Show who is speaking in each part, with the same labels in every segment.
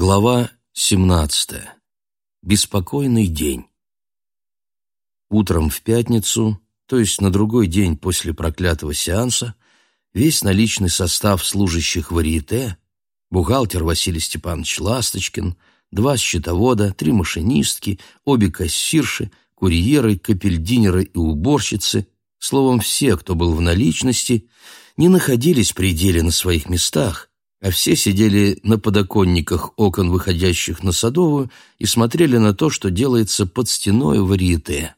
Speaker 1: Глава 17. Беспокойный день. Утром в пятницу, то есть на другой день после проклятого сеанса, весь наличный состав служащих варьете, бухгалтер Василий Степанович Ласточкин, два счетовода, три машинистки, обе кассирши, курьеры, капельдинеры и уборщицы, словом, все, кто был в наличности, не находились при деле на своих местах, а все сидели на подоконниках окон, выходящих на Садовую, и смотрели на то, что делается под стеной варьете.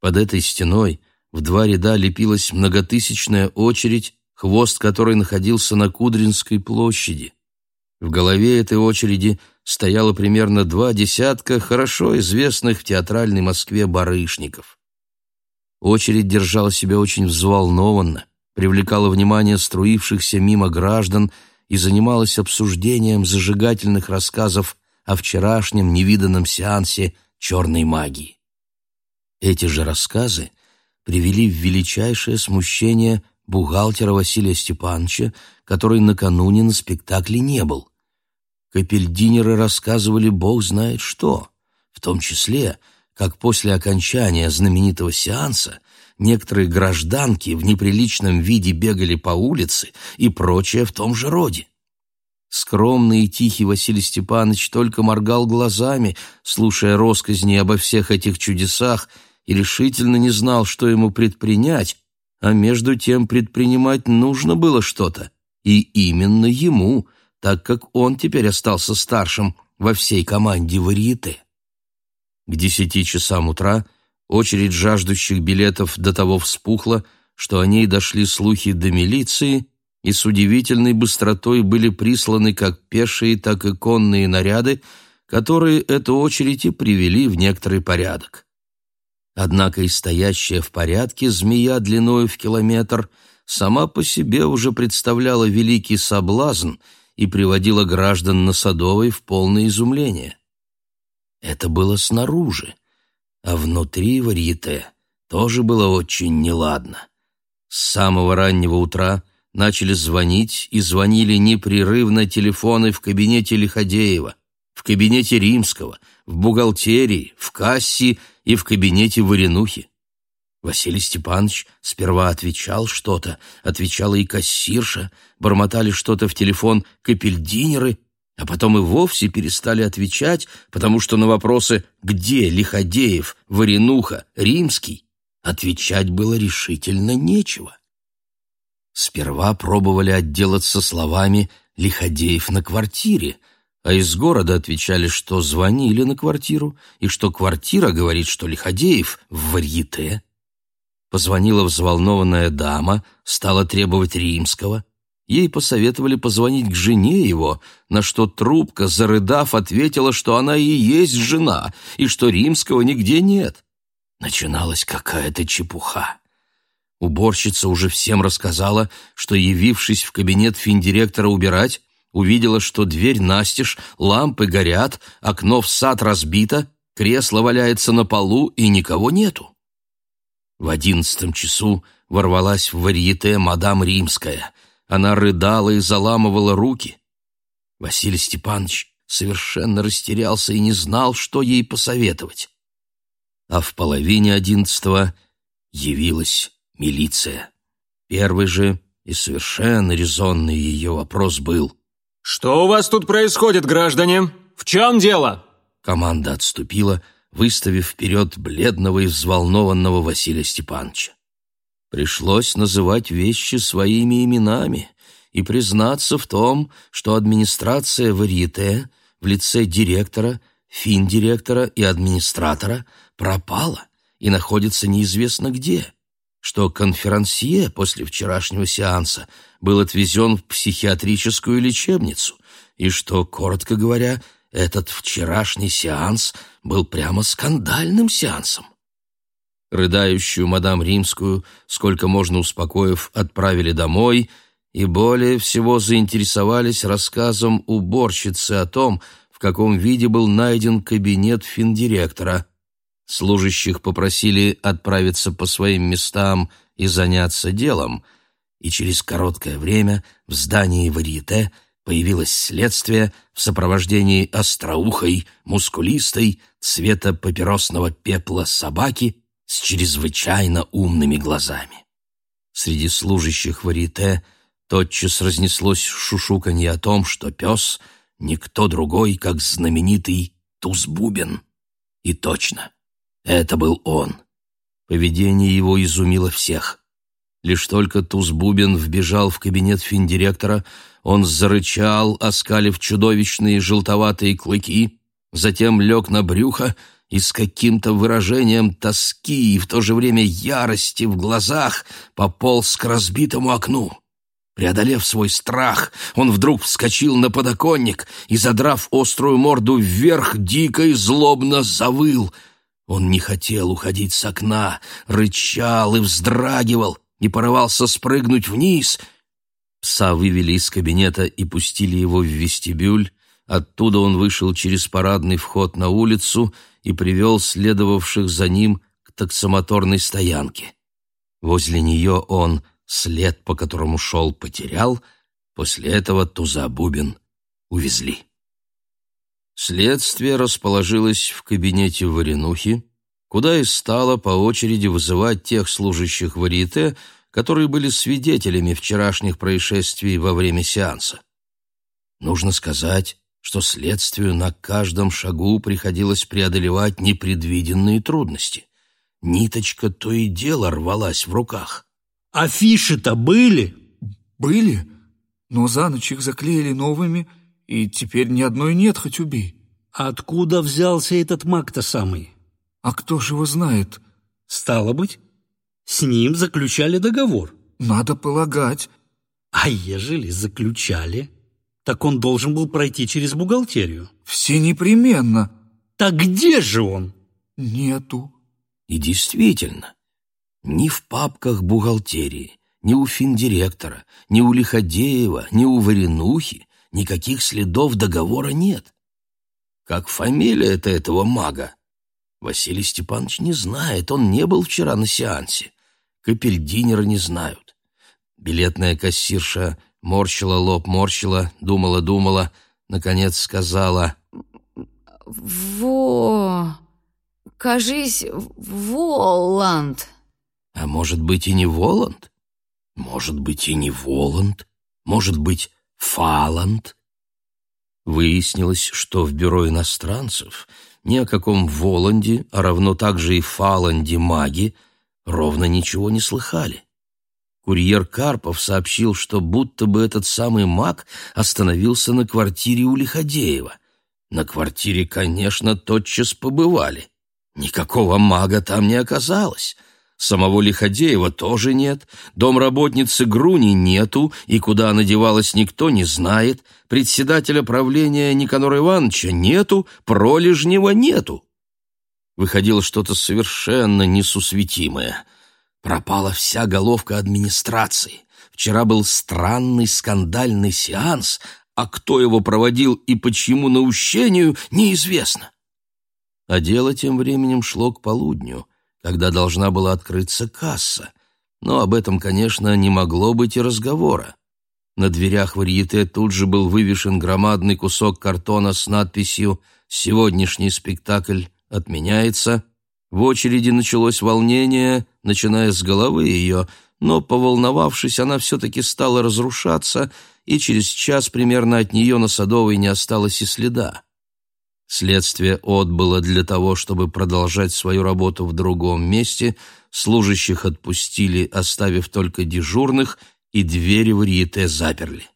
Speaker 1: Под этой стеной в два ряда лепилась многотысячная очередь, хвост которой находился на Кудринской площади. В голове этой очереди стояло примерно два десятка хорошо известных в театральной Москве барышников. Очередь держала себя очень взволнованно, привлекала внимание струившихся мимо граждан и занималась обсуждением зажигательных рассказов о вчерашнем невиданном сеансе черной магии. Эти же рассказы привели в величайшее смущение бухгалтера Василия Степановича, который накануне на спектакле не был. Капельдинеры рассказывали бог знает что, в том числе, как после окончания знаменитого сеанса некоторые гражданки в неприличном виде бегали по улице и прочее в том же роде. Скромный и тихий Василий Степанович только моргал глазами, слушая росказни обо всех этих чудесах, и решительно не знал, что ему предпринять, а между тем предпринимать нужно было что-то, и именно ему, так как он теперь остался старшим во всей команде варьете. К десяти часам утра Очередь жаждущих билетов до того вспухла, что о ней дошли слухи до милиции, и с удивительной быстротой были присланы как пешие, так и конные наряды, которые эту очередь и привели в некоторый порядок. Однако и стоящая в порядке змея длиною в километр сама по себе уже представляла великий соблазн и приводила граждан на Садовой в полное изумление. Это было снаружи, а внутри варьете тоже было очень неладно. С самого раннего утра начали звонить и звонили непрерывно телефоны в кабинете Лиходеева, в кабинете Римского, в бухгалтерии, в кассе и в кабинете Варенухи. Василий Степанович сперва отвечал что-то, отвечала и кассирша, бормотали что-то в телефон капельдинеры, а потом и вовсе перестали отвечать, потому что на вопросы «Где Лиходеев, Варенуха, Римский?» отвечать было решительно нечего. Сперва пробовали отделаться словами «Лиходеев на квартире», а из города отвечали, что звонили на квартиру, и что квартира говорит, что Лиходеев в варьете. Позвонила взволнованная дама, стала требовать римского — Ей посоветовали позвонить к жене его, на что трубка, зарыдав, ответила, что она и есть жена, и что римского нигде нет. Начиналась какая-то чепуха. Уборщица уже всем рассказала, что, явившись в кабинет финдиректора убирать, увидела, что дверь настежь, лампы горят, окно в сад разбито, кресло валяется на полу и никого нету. В одиннадцатом часу ворвалась в варьете мадам Римская — она рыдала и заламывала руки. Василий Степанович совершенно растерялся и не знал, что ей посоветовать. А в половине одиннадцатого явилась милиция. Первый же и совершенно резонный ее вопрос был.
Speaker 2: «Что у вас тут происходит, граждане? В чем дело?»
Speaker 1: Команда отступила, выставив вперед бледного и взволнованного Василия Степановича. Пришлось называть вещи своими именами и признаться в том, что администрация варьете в лице директора, финдиректора и администратора пропала и находится неизвестно где, что конферансье после вчерашнего сеанса был отвезен в психиатрическую лечебницу и что, коротко говоря, этот вчерашний сеанс был прямо скандальным сеансом. Рыдающую мадам Римскую, сколько можно успокоив, отправили домой и более всего заинтересовались рассказом уборщицы о том, в каком виде был найден кабинет финдиректора. Служащих попросили отправиться по своим местам и заняться делом, и через короткое время в здании варьете появилось следствие в сопровождении остроухой, мускулистой, цвета папиросного пепла собаки с чрезвычайно умными глазами. Среди служащих варите тотчас разнеслось шушуканье о том, что пес — никто другой, как знаменитый Тузбубен. И точно, это был он. Поведение его изумило всех. Лишь только Тузбубен вбежал в кабинет финдиректора, он зарычал, оскалив чудовищные желтоватые клыки, затем лег на брюхо и с каким-то выражением тоски и в то же время ярости в глазах пополз к разбитому окну. Преодолев свой страх, он вдруг вскочил на подоконник и, задрав острую морду вверх, дико и злобно завыл. Он не хотел уходить с окна, рычал и вздрагивал, и порывался спрыгнуть вниз. Пса вывели из кабинета и пустили его в вестибюль. Оттуда он вышел через парадный вход на улицу и привел следовавших за ним к таксомоторной стоянке. Возле нее он, след, по которому шел, потерял, после этого Туза-Бубин увезли. Следствие расположилось в кабинете Варенухи, куда и стало по очереди вызывать тех служащих варьете, которые были свидетелями вчерашних происшествий во время сеанса. Нужно сказать, что следствию на каждом шагу приходилось преодолевать непредвиденные трудности. Ниточка то и дело рвалась в руках.
Speaker 3: «Афиши-то были?»
Speaker 4: «Были, но за ночь их заклеили новыми, и теперь ни одной нет, хоть убей».
Speaker 3: «Откуда взялся этот маг-то самый?»
Speaker 4: А кто же его знает?
Speaker 3: Стало быть, с ним заключали договор.
Speaker 4: Надо полагать.
Speaker 3: А ежели заключали, так он должен был пройти через бухгалтерию.
Speaker 4: Все непременно.
Speaker 3: Так где же он?
Speaker 4: Нету.
Speaker 1: И действительно, ни в папках бухгалтерии, ни у финдиректора, ни у Лиходеева, ни у Варенухи никаких следов договора нет. Как фамилия-то этого мага? Василий Степанович не знает, он не был вчера на сеансе. Капельдинеры не знают. Билетная кассирша морщила лоб, морщила, думала-думала, наконец сказала
Speaker 5: «Во... кажись, Воланд».
Speaker 1: А может быть и не Воланд? Может быть и не Воланд? Может быть, Фаланд? Выяснилось, что в бюро иностранцев ни о каком Воланде, а равно также и Фаланде маги, ровно ничего не слыхали. Курьер Карпов сообщил, что будто бы этот самый маг остановился на квартире у Лиходеева. На квартире, конечно, тотчас побывали. Никакого мага там не оказалось. Самого Лиходеева тоже нет, домработницы Груни нету, и куда она девалась, никто не знает, председателя правления Никанора Ивановича нету, пролежнего нету. Выходило что-то совершенно несусветимое. Пропала вся головка администрации. Вчера был странный скандальный сеанс, а кто его проводил и почему наущению, неизвестно. А дело тем временем шло к полудню — когда должна была открыться касса. Но об этом, конечно, не могло быть и разговора. На дверях варьете тут же был вывешен громадный кусок картона с надписью «Сегодняшний спектакль отменяется». В очереди началось волнение, начиная с головы ее, но, поволновавшись, она все-таки стала разрушаться, и через час примерно от нее на Садовой не осталось и следа. Следствие отбыло для того, чтобы продолжать свою работу в другом месте, служащих отпустили, оставив только дежурных, и двери в Риете заперли.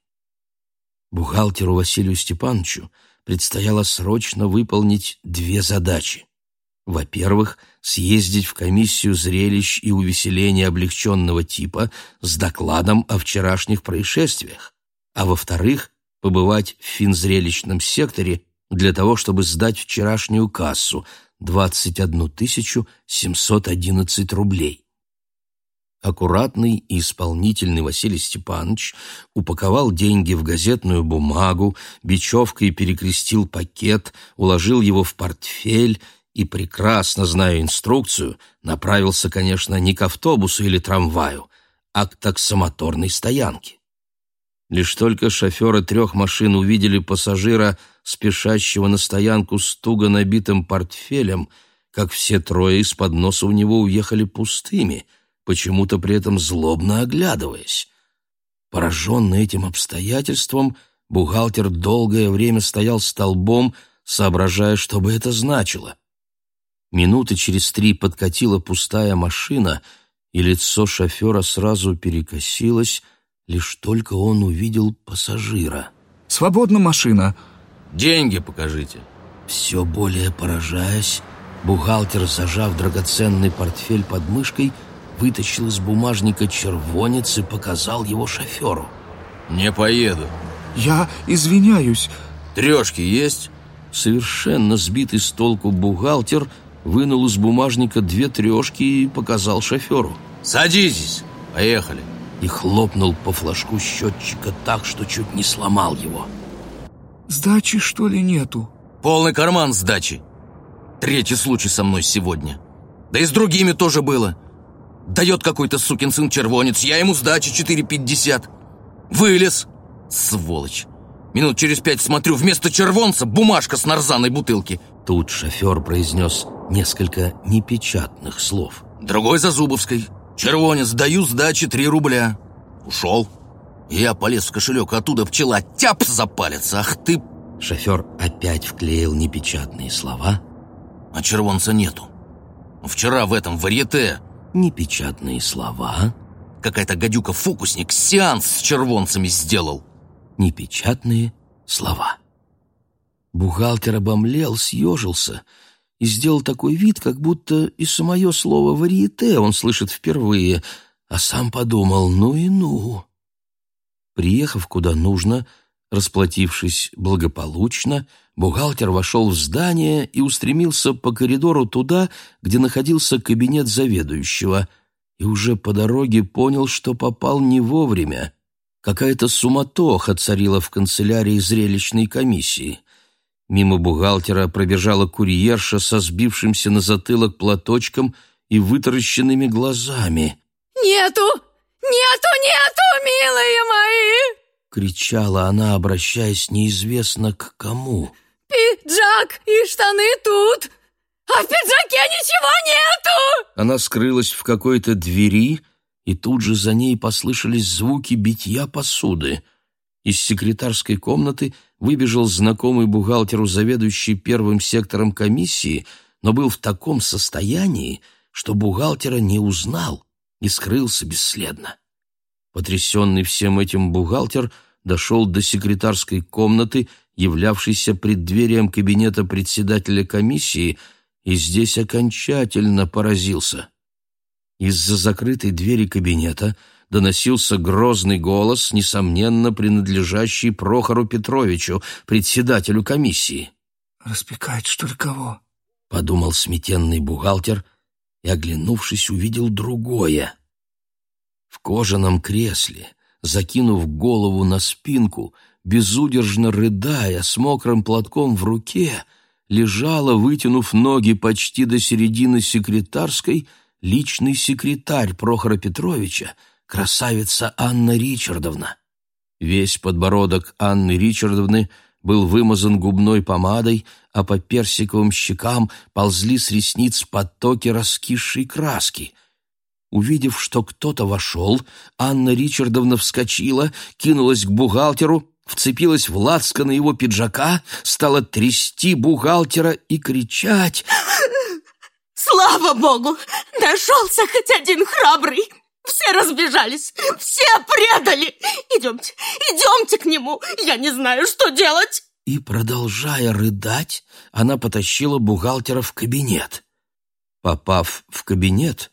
Speaker 1: Бухгалтеру Василию Степановичу предстояло срочно выполнить две задачи. Во-первых, съездить в комиссию зрелищ и увеселения облегченного типа с докладом о вчерашних происшествиях, а во-вторых, побывать в финзрелищном секторе для того, чтобы сдать вчерашнюю кассу — 21 711 рублей. Аккуратный и исполнительный Василий Степанович упаковал деньги в газетную бумагу, бечевкой перекрестил пакет, уложил его в портфель и, прекрасно зная инструкцию, направился, конечно, не к автобусу или трамваю, а к таксомоторной стоянке. Лишь только шоферы трех машин увидели пассажира, спешащего на стоянку с туго набитым портфелем, как все трое из-под носа у него уехали пустыми, почему-то при этом злобно оглядываясь. Пораженный этим обстоятельством, бухгалтер долгое время стоял столбом, соображая, что бы это значило. Минуты через три подкатила пустая машина, и лицо шофера сразу перекосилось, лишь только он увидел пассажира.
Speaker 4: «Свободна машина!»
Speaker 1: «Деньги покажите!» Все более поражаясь, бухгалтер, зажав драгоценный портфель под мышкой, вытащил из бумажника червонец и показал его шоферу. «Не поеду».
Speaker 4: «Я извиняюсь».
Speaker 1: «Трешки есть?» Совершенно сбитый с толку бухгалтер вынул из бумажника две трешки и показал шоферу. «Садитесь, поехали!» И хлопнул по флажку счетчика так, что чуть не сломал его.
Speaker 4: «Сдачи, что ли, нету?»
Speaker 1: «Полный карман сдачи. Третий случай со мной сегодня. Да и с другими тоже было. Дает какой-то сукин сын червонец, я ему сдачи 4,50. Вылез. Сволочь. Минут через пять смотрю, вместо червонца бумажка с нарзаной бутылки. Тут шофер произнес несколько непечатных слов. Другой за Зубовской. Червонец, даю сдачи 3 рубля. Ушел. Я полез в кошелек, оттуда пчела тяп за палец. Ах ты... Шофер опять вклеил непечатные слова. А червонца нету. Вчера в этом варьете непечатные слова. Какая-то гадюка-фокусник сеанс с червонцами сделал. Непечатные слова. Бухгалтер обомлел, съежился и сделал такой вид, как будто и самое слово «варьете» он слышит впервые, а сам подумал «ну и ну». Приехав куда нужно, расплатившись благополучно, бухгалтер вошел в здание и устремился по коридору туда, где находился кабинет заведующего, и уже по дороге понял, что попал не вовремя. Какая-то суматоха царила в канцелярии зрелищной комиссии. Мимо бухгалтера пробежала курьерша со сбившимся на затылок платочком и вытаращенными глазами.
Speaker 5: «Нету! Нету, нету, милые мои!»
Speaker 1: — кричала она, обращаясь неизвестно к кому.
Speaker 5: «Пиджак и штаны тут, а в пиджаке ничего нету!»
Speaker 1: Она скрылась в какой-то двери, и тут же за ней послышались звуки битья посуды. Из секретарской комнаты выбежал знакомый бухгалтеру, заведующий первым сектором комиссии, но был в таком состоянии, что бухгалтера не узнал и скрылся бесследно. Потрясенный всем этим бухгалтер дошел до секретарской комнаты, являвшейся преддверием кабинета председателя комиссии, и здесь окончательно поразился. Из-за закрытой двери кабинета доносился грозный голос, несомненно принадлежащий Прохору Петровичу, председателю комиссии.
Speaker 4: «Распекает, что ли, кого?»
Speaker 1: — подумал сметенный бухгалтер и, оглянувшись, увидел другое. В кожаном кресле, закинув голову на спинку, безудержно рыдая, с мокрым платком в руке, лежала, вытянув ноги почти до середины секретарской, личный секретарь Прохора Петровича, красавица Анна Ричардовна. Весь подбородок Анны Ричардовны был вымазан губной помадой, а по персиковым щекам ползли с ресниц потоки раскисшей краски. Увидев, что кто-то вошел, Анна Ричардовна вскочила, кинулась к бухгалтеру, вцепилась в лацко его пиджака, стала трясти бухгалтера и кричать
Speaker 6: «Слава богу! Нашелся хоть один храбрый! Все разбежались, все предали! Идемте, идемте к нему! Я не знаю, что делать!»
Speaker 1: И, продолжая рыдать, она потащила бухгалтера в кабинет. Попав в кабинет,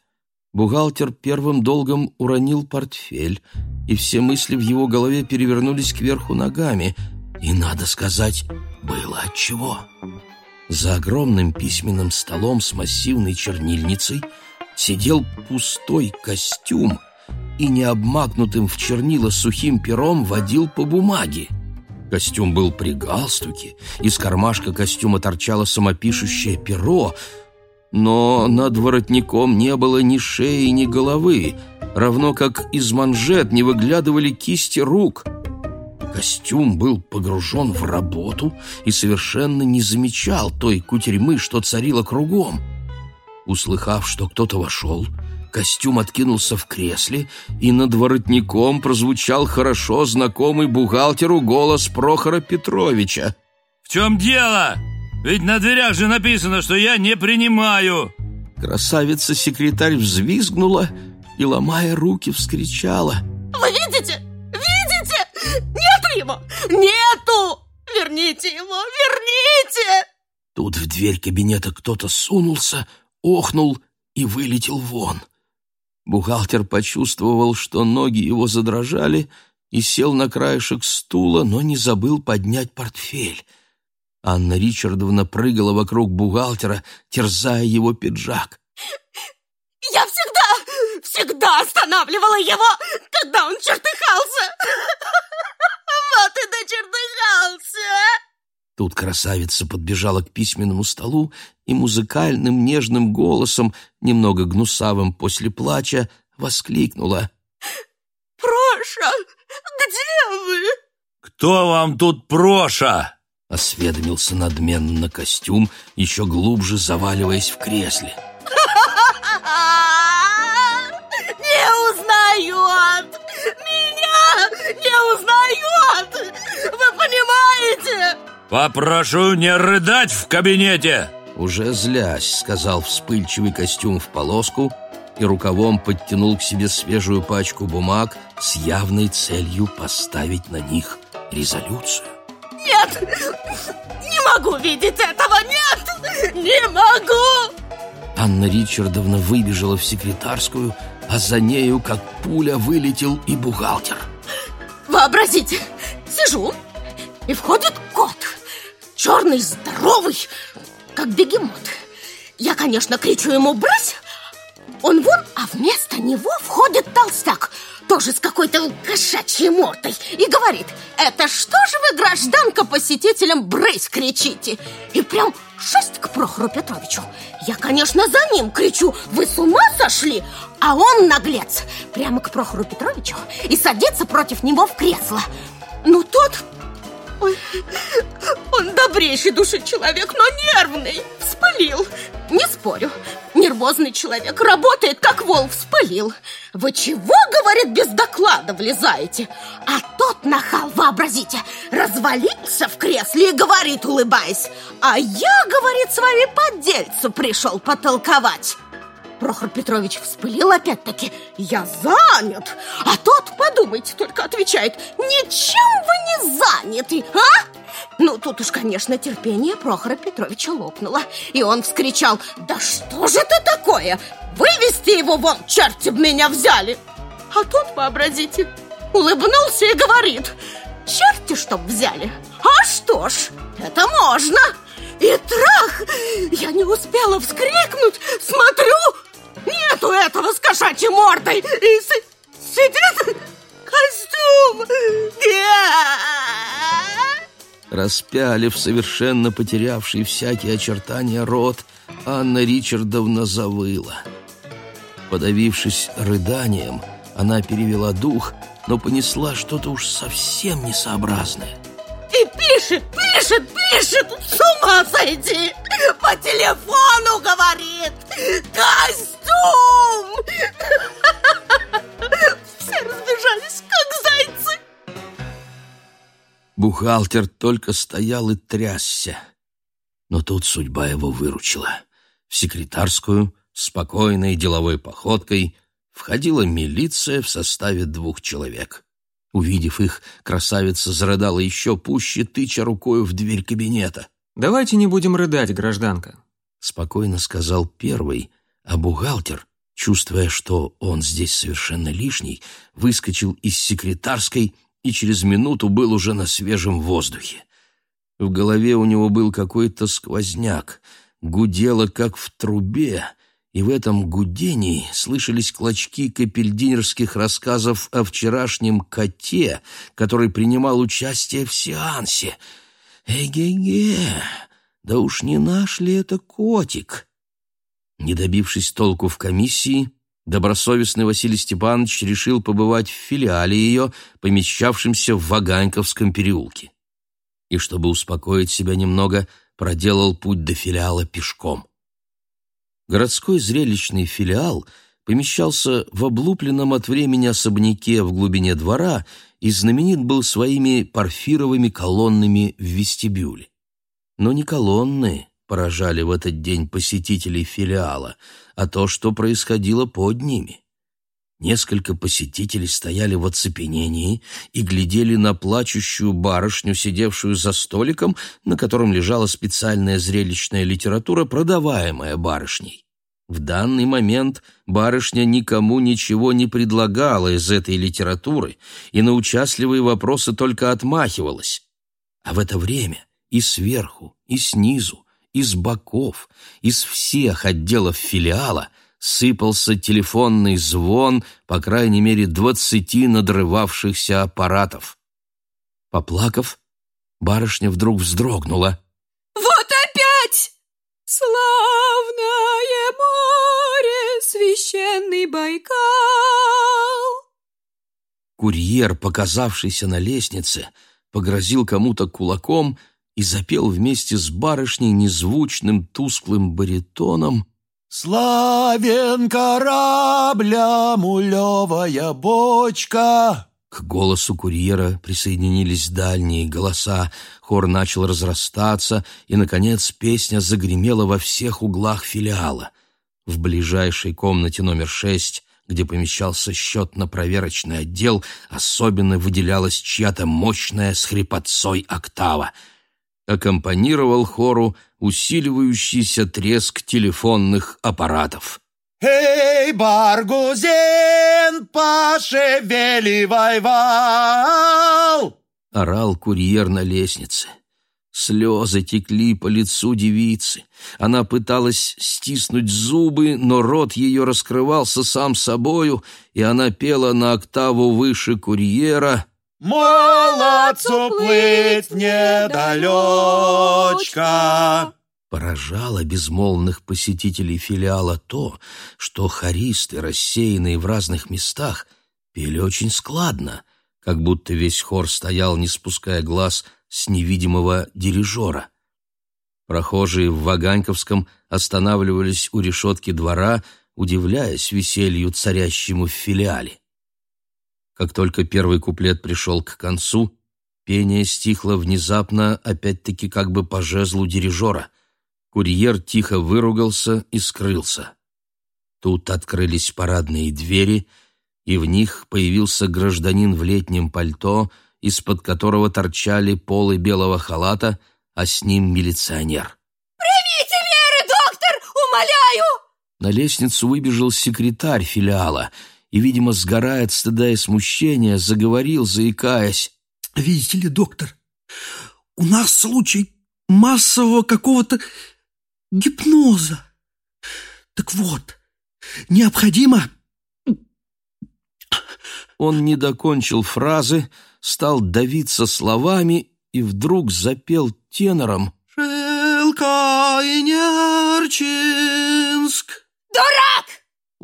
Speaker 1: бухгалтер первым долгом уронил портфель, и все мысли в его голове перевернулись кверху ногами, и, надо сказать, было отчего. За огромным письменным столом с массивной чернильницей сидел пустой костюм и необмакнутым в чернила сухим пером водил по бумаге. Костюм был при галстуке, из кармашка костюма торчало самопишущее перо, но над воротником не было ни шеи, ни головы, равно как из манжет не выглядывали кисти рук. Костюм был погружен в работу и совершенно не замечал той кутерьмы, что царила кругом. Услыхав, что кто-то вошел, костюм откинулся в кресле, и над воротником прозвучал хорошо знакомый бухгалтеру голос Прохора Петровича.
Speaker 7: «В чем дело? Ведь на дверях же написано, что я не принимаю!»
Speaker 1: Красавица-секретарь взвизгнула и, ломая руки, вскричала.
Speaker 6: Вы видите? Видите? Нету! Верните его! Верните!
Speaker 1: Тут в дверь кабинета кто-то сунулся, охнул и вылетел вон. Бухгалтер почувствовал, что ноги его задрожали, и сел на краешек стула, но не забыл поднять портфель. Анна Ричардовна прыгала вокруг бухгалтера, терзая его пиджак.
Speaker 6: Я всегда, всегда останавливала его, когда он чертыхался. Дочертыхался.
Speaker 1: Тут красавица подбежала к письменному столу и музыкальным нежным голосом, немного гнусавым после плача, воскликнула.
Speaker 6: «Проша, где вы?»
Speaker 7: «Кто вам тут Проша?»
Speaker 1: — осведомился надменно костюм, еще глубже заваливаясь в кресле.
Speaker 6: Не узнает! Меня не узнает! Понимаете?
Speaker 7: «Попрошу не рыдать в кабинете!»
Speaker 1: Уже злясь, сказал вспыльчивый костюм в полоску и рукавом подтянул к себе свежую пачку бумаг с явной целью поставить на них резолюцию.
Speaker 6: Нет! Не могу видеть этого! Нет! Не могу!
Speaker 1: Анна Ричардовна выбежала в секретарскую, а за нею, как пуля, вылетел и бухгалтер.
Speaker 6: Вообразите, сижу, и входит кот. Черный, здоровый, как бегемот. Я, конечно, кричу ему «брось!» Он вон, а вместо него входит толстяк, тоже с какой-то кошачьей мордой, и говорит «Это что же вы, гражданка, посетителям брысь кричите?» И прям шесть к Прохору Петровичу. Я, конечно, за ним кричу «Вы с ума сошли?» А он, наглец, прямо к Прохору Петровичу и садится против него в кресло. Ну, тот Он добрейший души человек, но нервный. Вспылил. Не спорю. Нервозный человек работает, как вол вспылил. Вы чего, говорит, без доклада влезаете? А тот нахал, вообразите, развалился в кресле и говорит, улыбаясь. А я, говорит, с вами по дельцу пришел потолковать. Прохор Петрович вспылил опять-таки «Я занят!» А тот, подумайте, только отвечает «Ничем вы не заняты, а?» Ну, тут уж, конечно, терпение Прохора Петровича лопнуло И он вскричал «Да что же это такое? Вывести его вон, черти б меня взяли!» А тот, вообразите, улыбнулся и говорит «Черти чтоб взяли! А что ж, это можно!» И трах! Я не успела вскрикнуть, смотрю, нету этого с кошачьей мордой, и с... сидит костюм.
Speaker 1: Распялив совершенно потерявший всякие очертания рот, Анна Ричардовна завыла. Подавившись рыданием, она перевела дух, но понесла что-то уж совсем несообразное.
Speaker 6: И пишет, пишет, пишет, с ума сойти! По телефону говорит! Костюм!
Speaker 1: Бухгалтер только стоял и трясся. Но тут судьба его выручила. В секретарскую, спокойной деловой походкой, входила милиция в составе двух человек. Увидев их, красавица зарыдала еще пуще, тыча рукою в дверь кабинета.
Speaker 2: «Давайте не будем рыдать, гражданка», —
Speaker 1: спокойно сказал первый, а бухгалтер, чувствуя, что он здесь совершенно лишний, выскочил из секретарской и через минуту был уже на свежем воздухе. В голове у него был какой-то сквозняк, гудело, как в трубе, и в этом гудении слышались клочки капельдинерских рассказов о вчерашнем коте, который принимал участие в сеансе. Эге-ге, да уж не наш ли это котик? Не добившись толку в комиссии, Добросовестный Василий Степанович решил побывать в филиале ее, помещавшемся в Ваганьковском переулке. И чтобы успокоить себя немного, проделал путь до филиала пешком. Городской зрелищный филиал помещался в облупленном от времени особняке в глубине двора и знаменит был своими парфировыми колоннами в вестибюле. Но не колонны поражали в этот день посетителей филиала, а то, что происходило под ними. Несколько посетителей стояли в оцепенении и глядели на плачущую барышню, сидевшую за столиком, на котором лежала специальная зрелищная литература, продаваемая барышней. В данный момент барышня никому ничего не предлагала из этой литературы и на участливые вопросы только отмахивалась. А в это время и сверху, и снизу, из боков, из всех отделов филиала сыпался телефонный звон, по крайней мере, двадцати надрывавшихся аппаратов. Поплакав, барышня вдруг вздрогнула.
Speaker 5: Вот опять! Славное море, священный Байкал!
Speaker 1: Курьер, показавшийся на лестнице, погрозил кому-то кулаком и запел вместе с барышней незвучным тусклым баритоном
Speaker 8: «Славен корабля, мулевая бочка!»
Speaker 1: К голосу курьера присоединились дальние голоса, хор начал разрастаться, и, наконец, песня загремела во всех углах филиала. В ближайшей комнате номер шесть, где помещался счетно-проверочный отдел, особенно выделялась чья-то мощная с хрипотцой октава — аккомпанировал хору усиливающийся треск телефонных аппаратов.
Speaker 8: «Эй, Баргузин, пошевеливай вал!»
Speaker 1: — орал курьер на лестнице. Слезы текли по лицу девицы. Она пыталась стиснуть зубы, но рот ее раскрывался сам собою, и она пела на октаву выше курьера —
Speaker 8: Молодцу плыть недалечка.
Speaker 1: Поражало безмолвных посетителей филиала то, что хористы, рассеянные в разных местах, пели очень складно, как будто весь хор стоял, не спуская глаз с невидимого дирижера. Прохожие в Ваганьковском останавливались у решетки двора, удивляясь веселью, царящему в филиале. Как только первый куплет пришел к концу, пение стихло внезапно, опять-таки как бы по жезлу дирижера. Курьер тихо выругался и скрылся. Тут открылись парадные двери, и в них появился гражданин в летнем пальто, из-под которого торчали полы белого халата, а с ним милиционер.
Speaker 5: «Примите меры, доктор! Умоляю!»
Speaker 1: На лестницу выбежал секретарь филиала — и, видимо, сгорая от стыда и смущения, заговорил, заикаясь.
Speaker 9: «Видите ли, доктор, у нас случай массового какого-то гипноза. Так вот, необходимо...»
Speaker 1: Он не докончил фразы, стал давиться словами и вдруг запел тенором.
Speaker 9: «Шелка и Нерчинск».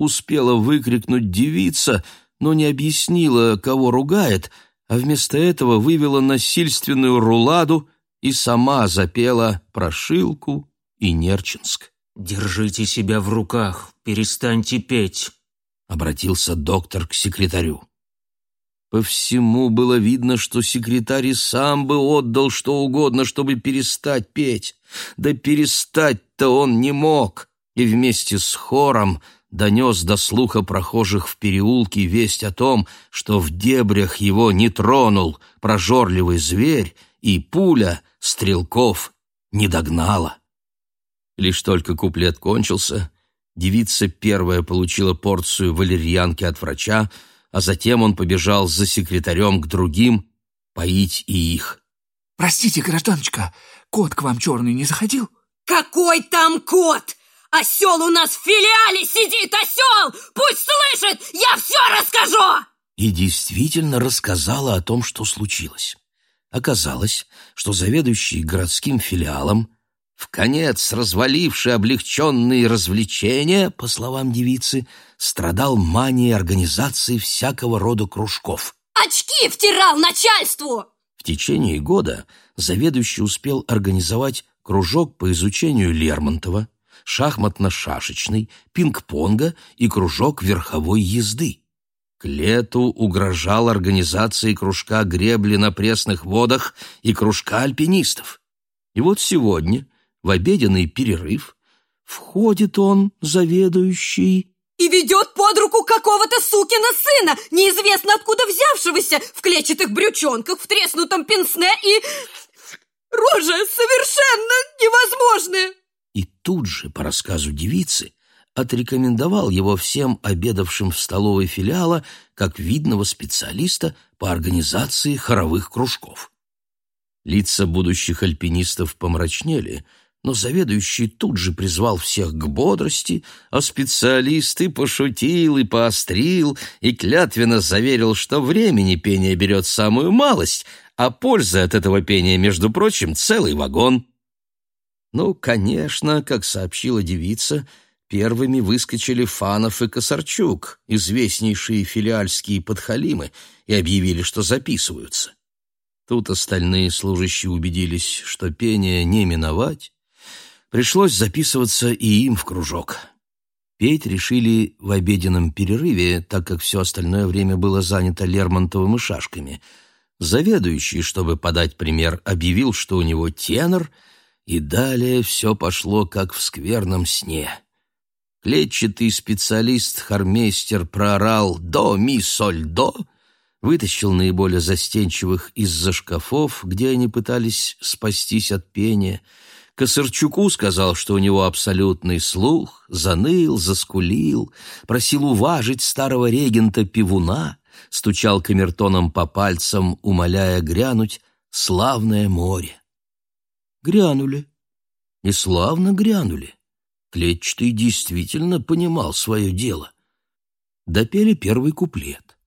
Speaker 1: Успела выкрикнуть девица, но не объяснила, кого ругает, а вместо этого вывела насильственную руладу и сама запела прошилку и Нерчинск.
Speaker 3: «Держите себя в руках, перестаньте петь», —
Speaker 1: обратился доктор к секретарю. По всему было видно, что секретарь и сам бы отдал что угодно, чтобы перестать петь. Да перестать-то он не мог, и вместе с хором донес до слуха прохожих в переулке весть о том, что в дебрях его не тронул прожорливый зверь, и пуля стрелков не догнала. Лишь только куплет кончился, девица первая получила порцию валерьянки от врача, а затем он побежал за секретарем к другим поить и их.
Speaker 4: «Простите, гражданочка, кот к вам черный не заходил?»
Speaker 5: «Какой там кот? Осел у нас в филиале сидит, осел! Пусть слышит, я все расскажу!»
Speaker 1: И действительно рассказала о том, что случилось. Оказалось, что заведующий городским филиалом в конец разваливший облегченные развлечения, по словам девицы, страдал манией организации всякого рода кружков.
Speaker 5: Очки втирал начальству!
Speaker 1: В течение года заведующий успел организовать кружок по изучению Лермонтова, шахматно-шашечный, пинг-понга и кружок верховой езды. К лету угрожал организации кружка гребли на пресных водах и кружка альпинистов. И вот сегодня, в обеденный перерыв, входит он, заведующий,
Speaker 5: и ведет под руку какого-то сукина сына, неизвестно откуда взявшегося, в клетчатых брючонках, в треснутом пенсне и... Рожа совершенно невозможная!
Speaker 1: Тут же, по рассказу девицы, отрекомендовал его всем обедавшим в столовой филиала как видного специалиста по организации хоровых кружков. Лица будущих альпинистов помрачнели, но заведующий тут же призвал всех к бодрости, а специалист и пошутил, и поострил, и клятвенно заверил, что времени пения берет самую малость, а польза от этого пения, между прочим, целый вагон. Ну, конечно, как сообщила девица, первыми выскочили Фанов и Косарчук, известнейшие филиальские подхалимы, и объявили, что записываются. Тут остальные служащие убедились, что пение не миновать. Пришлось записываться и им в кружок. Петь решили в обеденном перерыве, так как все остальное время было занято Лермонтовым и шашками. Заведующий, чтобы подать пример, объявил, что у него тенор — и далее все пошло, как в скверном сне. Клетчатый специалист-хармейстер проорал «до, ми, соль, до», вытащил наиболее застенчивых из-за шкафов, где они пытались спастись от пения. Косырчуку сказал, что у него абсолютный слух, заныл, заскулил, просил уважить старого регента пивуна, стучал камертоном по пальцам, умоляя грянуть «Славное море». Грянули. И славно грянули. Клетчатый действительно понимал свое дело. Допели первый куплет.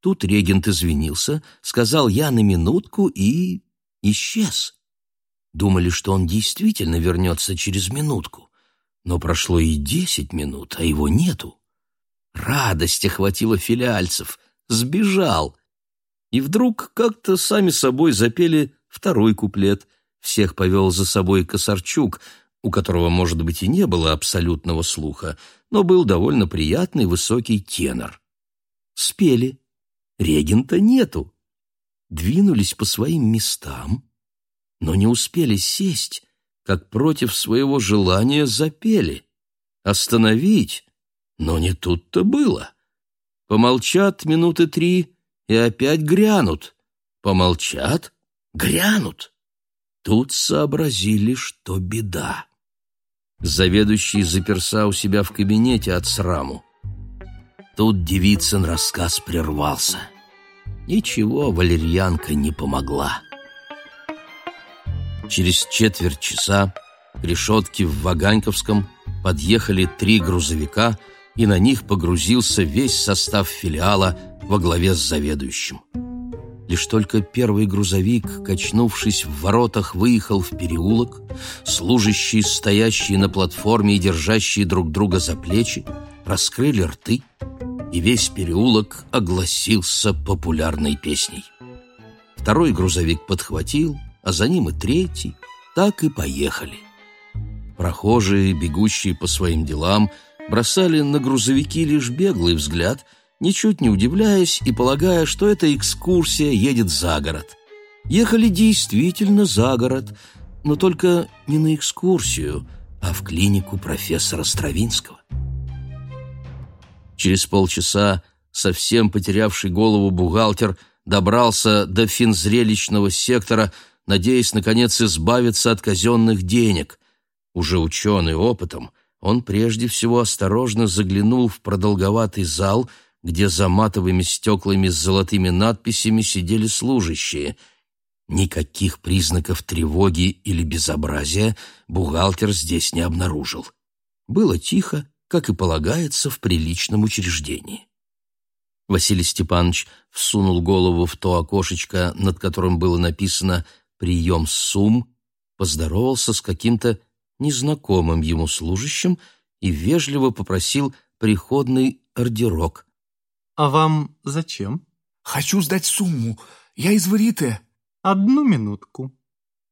Speaker 1: Тут регент извинился, сказал «я на минутку» и исчез. Думали, что он действительно вернется через минутку. Но прошло и десять минут, а его нету. Радость охватила филиальцев. Сбежал. И вдруг как-то сами собой запели второй куплет — всех повел за собой Косарчук, у которого, может быть, и не было абсолютного слуха, но был довольно приятный высокий тенор. Спели. Регента нету. Двинулись по своим местам, но не успели сесть, как против своего желания запели. Остановить, но не тут-то было. Помолчат минуты три и опять грянут. Помолчат, грянут. Тут сообразили, что беда. Заведующий заперся у себя в кабинете от сраму. Тут девицын рассказ прервался. Ничего валерьянка не помогла. Через четверть часа к решетке в Ваганьковском подъехали три грузовика, и на них погрузился весь состав филиала во главе с заведующим. Лишь только первый грузовик, качнувшись в воротах, выехал в переулок, служащие, стоящие на платформе и держащие друг друга за плечи, раскрыли рты, и весь переулок огласился популярной песней. Второй грузовик подхватил, а за ним и третий, так и поехали. Прохожие, бегущие по своим делам, бросали на грузовики лишь беглый взгляд — ничуть не удивляясь и полагая, что эта экскурсия едет за город. Ехали действительно за город, но только не на экскурсию, а в клинику профессора Стравинского. Через полчаса совсем потерявший голову бухгалтер добрался до финзрелищного сектора, надеясь, наконец, избавиться от казенных денег. Уже ученый опытом, он прежде всего осторожно заглянул в продолговатый зал — где за матовыми стеклами с золотыми надписями сидели служащие. Никаких признаков тревоги или безобразия бухгалтер здесь не обнаружил. Было тихо, как и полагается в приличном учреждении. Василий Степанович всунул голову в то окошечко, над которым было написано «Прием сумм», поздоровался с каким-то незнакомым ему служащим и вежливо попросил приходный ордерок.
Speaker 10: «А вам зачем?»
Speaker 4: «Хочу сдать сумму. Я из Варите».
Speaker 10: «Одну минутку».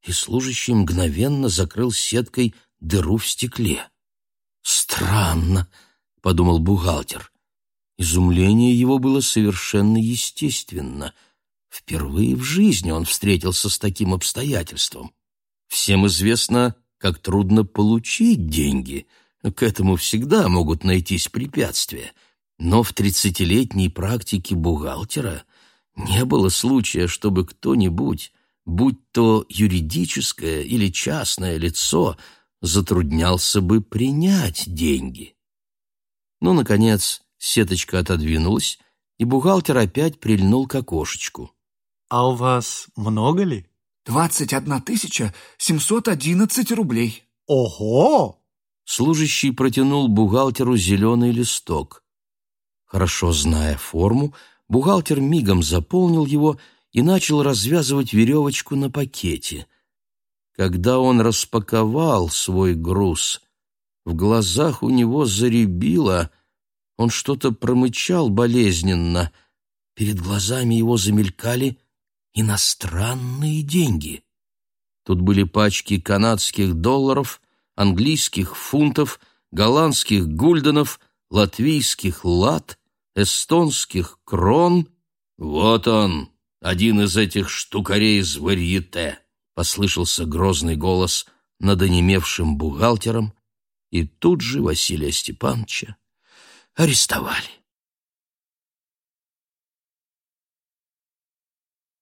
Speaker 1: И служащий мгновенно закрыл сеткой дыру в стекле. «Странно», — подумал бухгалтер. Изумление его было совершенно естественно. Впервые в жизни он встретился с таким обстоятельством. Всем известно, как трудно получить деньги. К этому всегда могут найтись препятствия. Но в тридцатилетней практике бухгалтера не было случая, чтобы кто-нибудь, будь то юридическое или частное лицо, затруднялся бы принять деньги. Ну, наконец, сеточка отодвинулась, и бухгалтер опять прильнул к окошечку.
Speaker 10: «А у вас много ли?»
Speaker 4: «Двадцать одна тысяча семьсот одиннадцать рублей».
Speaker 10: «Ого!»
Speaker 1: Служащий протянул бухгалтеру зеленый листок. Хорошо зная форму, бухгалтер мигом заполнил его и начал развязывать веревочку на пакете. Когда он распаковал свой груз, в глазах у него заребило, он что-то промычал болезненно. Перед глазами его замелькали иностранные деньги. Тут были пачки канадских долларов, английских фунтов, голландских гульденов, латвийских лат, эстонских крон. Вот он, один из этих штукарей из варьете. — послышался грозный голос над онемевшим бухгалтером, и тут же Василия Степановича арестовали.